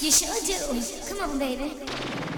You sure do. Come on, baby.